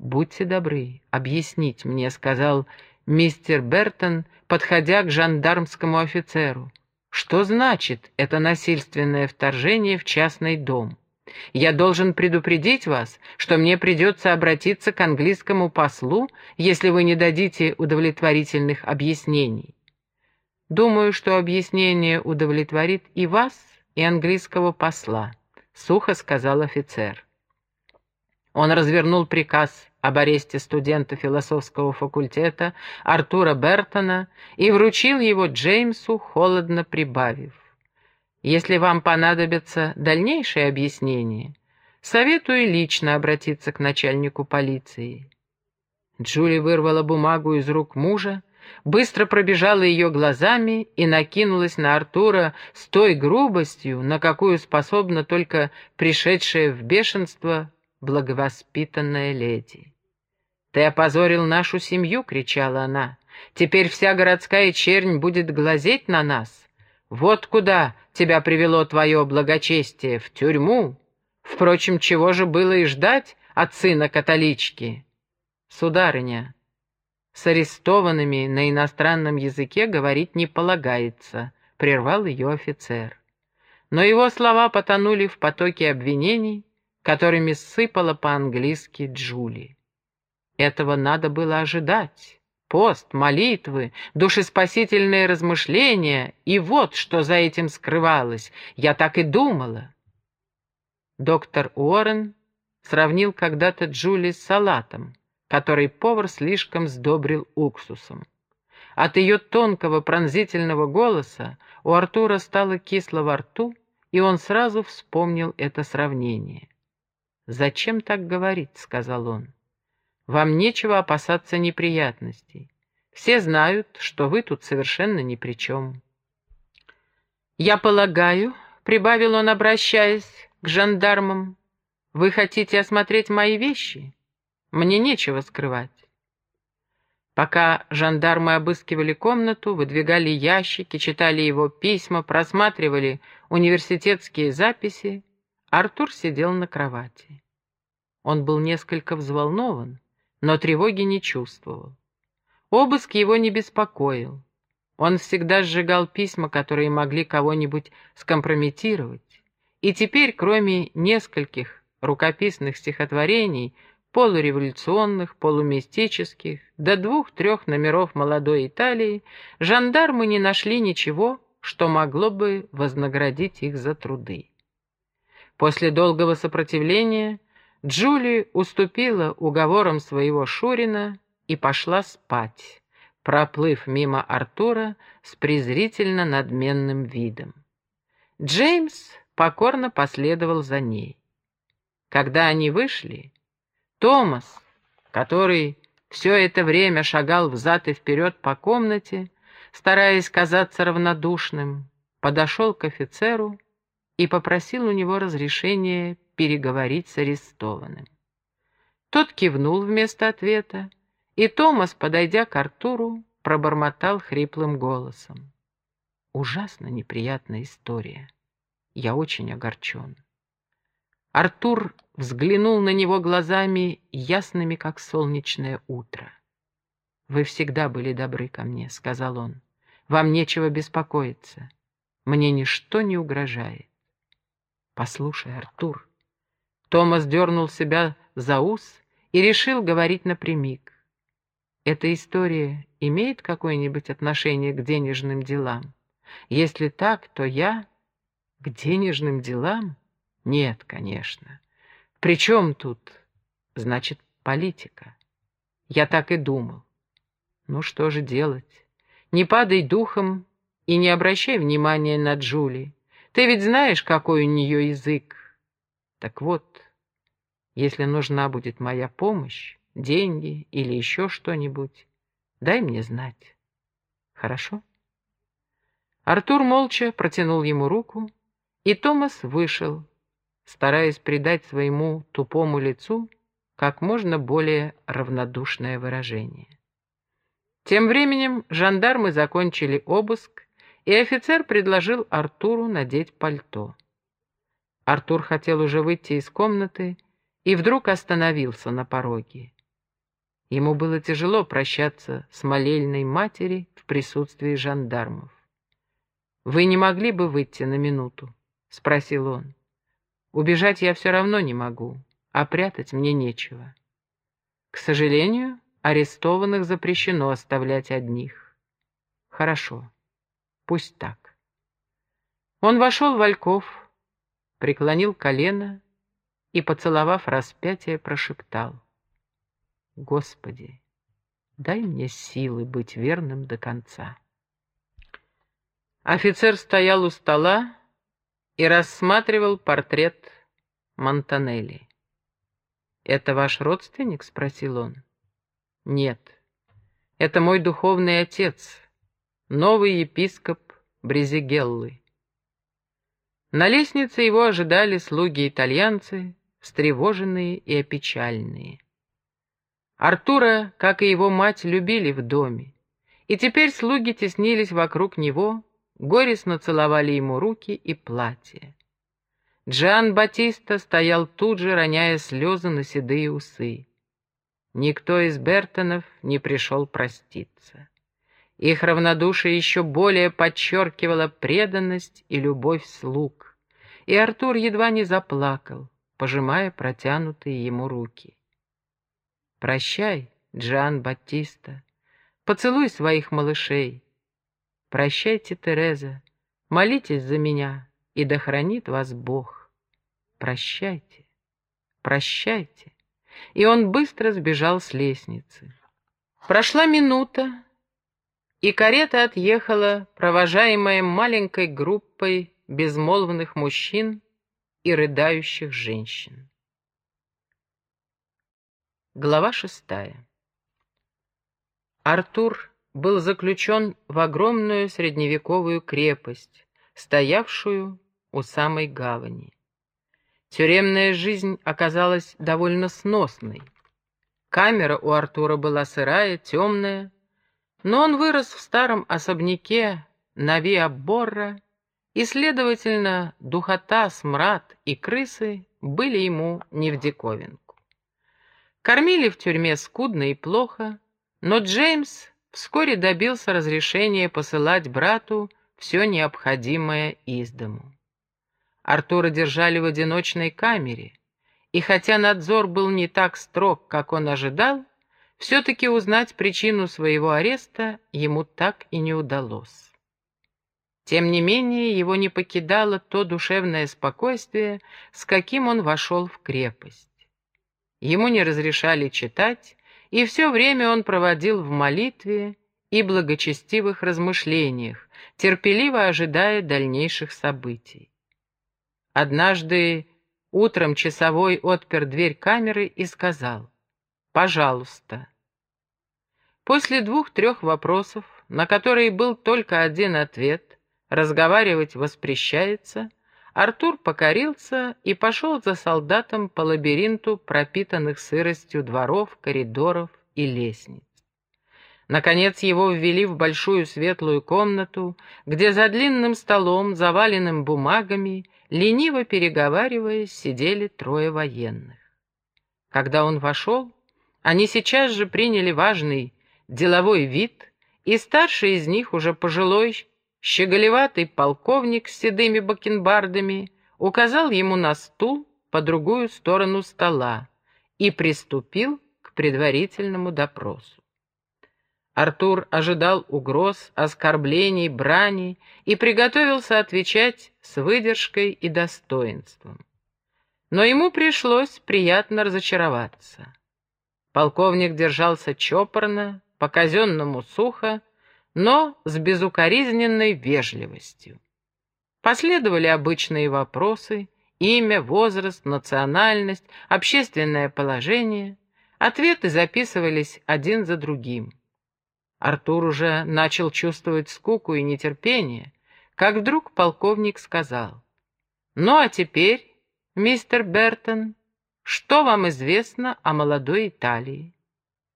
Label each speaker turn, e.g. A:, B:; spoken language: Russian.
A: «Будьте добры, объяснить мне», — сказал мистер Бертон, подходя к жандармскому офицеру. «Что значит это насильственное вторжение в частный дом? Я должен предупредить вас, что мне придется обратиться к английскому послу, если вы не дадите удовлетворительных объяснений. Думаю, что объяснение удовлетворит и вас, и английского посла», — сухо сказал офицер. Он развернул приказ об аресте студента философского факультета Артура Бертона и вручил его Джеймсу, холодно прибавив. «Если вам понадобятся дальнейшие объяснения, советую лично обратиться к начальнику полиции». Джули вырвала бумагу из рук мужа, быстро пробежала ее глазами и накинулась на Артура с той грубостью, на какую способна только пришедшая в бешенство благовоспитанная леди. «Ты опозорил нашу семью!» — кричала она. «Теперь вся городская чернь будет глазеть на нас. Вот куда тебя привело твое благочестие, в тюрьму. Впрочем, чего же было и ждать от сына католички?» «Сударыня, с арестованными на иностранном языке говорить не полагается», — прервал ее офицер. Но его слова потонули в потоке обвинений, которыми сыпала по-английски Джули. Этого надо было ожидать. Пост, молитвы, душеспасительные размышления, и вот что за этим скрывалось. Я так и думала. Доктор Уоррен сравнил когда-то Джули с салатом, который повар слишком сдобрил уксусом. От ее тонкого пронзительного голоса у Артура стало кисло во рту, и он сразу вспомнил это сравнение. «Зачем так говорить?» — сказал он. «Вам нечего опасаться неприятностей. Все знают, что вы тут совершенно ни при чем». «Я полагаю», — прибавил он, обращаясь к жандармам, — «вы хотите осмотреть мои вещи? Мне нечего скрывать». Пока жандармы обыскивали комнату, выдвигали ящики, читали его письма, просматривали университетские записи, Артур сидел на кровати. Он был несколько взволнован, но тревоги не чувствовал. Обыск его не беспокоил. Он всегда сжигал письма, которые могли кого-нибудь скомпрометировать. И теперь, кроме нескольких рукописных стихотворений, полуреволюционных, полумистических, до двух-трех номеров молодой Италии, жандармы не нашли ничего, что могло бы вознаградить их за труды. После долгого сопротивления Джули уступила уговорам своего Шурина и пошла спать, проплыв мимо Артура с презрительно надменным видом. Джеймс покорно последовал за ней. Когда они вышли, Томас, который все это время шагал взад и вперед по комнате, стараясь казаться равнодушным, подошел к офицеру и попросил у него разрешения переговорить с арестованным. Тот кивнул вместо ответа, и Томас, подойдя к Артуру, пробормотал хриплым голосом. «Ужасно неприятная история. Я очень огорчен». Артур взглянул на него глазами, ясными, как солнечное утро. «Вы всегда были добры ко мне», — сказал он. «Вам нечего беспокоиться. Мне ничто не угрожает. «Послушай, Артур». Томас дернул себя за ус и решил говорить напрямик. «Эта история имеет какое-нибудь отношение к денежным делам? Если так, то я...» «К денежным делам? Нет, конечно. При чем тут? Значит, политика. Я так и думал. Ну что же делать? Не падай духом и не обращай внимания на Джули. Ты ведь знаешь, какой у нее язык. Так вот, если нужна будет моя помощь, деньги или еще что-нибудь, дай мне знать. Хорошо? Артур молча протянул ему руку, и Томас вышел, стараясь придать своему тупому лицу как можно более равнодушное выражение. Тем временем жандармы закончили обыск и офицер предложил Артуру надеть пальто. Артур хотел уже выйти из комнаты и вдруг остановился на пороге. Ему было тяжело прощаться с молельной матери в присутствии жандармов. «Вы не могли бы выйти на минуту?» — спросил он. «Убежать я все равно не могу, а прятать мне нечего. К сожалению, арестованных запрещено оставлять одних. Хорошо, пусть так». Он вошел в Ольков, преклонил колено и, поцеловав распятие, прошептал — Господи, дай мне силы быть верным до конца. Офицер стоял у стола и рассматривал портрет Монтанелли. «Это ваш родственник?» — спросил он. «Нет, это мой духовный отец, новый епископ Брезигеллы». На лестнице его ожидали слуги-итальянцы, встревоженные и опечальные. Артура, как и его мать, любили в доме, и теперь слуги теснились вокруг него, горестно целовали ему руки и платье. Джан Батиста стоял тут же, роняя слезы на седые усы. Никто из Бертонов не пришел проститься. Их равнодушие еще более подчеркивало преданность и любовь слуг, и Артур едва не заплакал, пожимая протянутые ему руки. Прощай, Джан Батиста, поцелуй своих малышей. Прощайте, Тереза, молитесь за меня, и да хранит вас Бог. Прощайте, прощайте. И он быстро сбежал с лестницы. Прошла минута, и карета отъехала, провожаемая маленькой группой безмолвных мужчин и рыдающих женщин. Глава шестая. Артур был заключен в огромную средневековую крепость, стоявшую у самой гавани. Тюремная жизнь оказалась довольно сносной. Камера у Артура была сырая, темная, но он вырос в старом особняке на Виаборра, и, следовательно, духота, смрад и крысы были ему не в диковинку. Кормили в тюрьме скудно и плохо, но Джеймс вскоре добился разрешения посылать брату все необходимое из дому. Артура держали в одиночной камере, и хотя надзор был не так строг, как он ожидал, все-таки узнать причину своего ареста ему так и не удалось. Тем не менее, его не покидало то душевное спокойствие, с каким он вошел в крепость. Ему не разрешали читать, и все время он проводил в молитве и благочестивых размышлениях, терпеливо ожидая дальнейших событий. Однажды утром часовой отпер дверь камеры и сказал «Пожалуйста». После двух-трех вопросов, на которые был только один ответ, разговаривать воспрещается, Артур покорился и пошел за солдатом по лабиринту пропитанных сыростью дворов, коридоров и лестниц. Наконец его ввели в большую светлую комнату, где за длинным столом, заваленным бумагами, лениво переговариваясь, сидели трое военных. Когда он вошел, они сейчас же приняли важный деловой вид, и старший из них, уже пожилой, Щеголеватый полковник с седыми бакенбардами указал ему на стул по другую сторону стола и приступил к предварительному допросу. Артур ожидал угроз, оскорблений, брани и приготовился отвечать с выдержкой и достоинством. Но ему пришлось приятно разочароваться. Полковник держался чопорно, по-казенному сухо, но с безукоризненной вежливостью. Последовали обычные вопросы, имя, возраст, национальность, общественное положение. Ответы записывались один за другим. Артур уже начал чувствовать скуку и нетерпение, как вдруг полковник сказал, «Ну а теперь, мистер Бертон, что вам известно о молодой Италии?»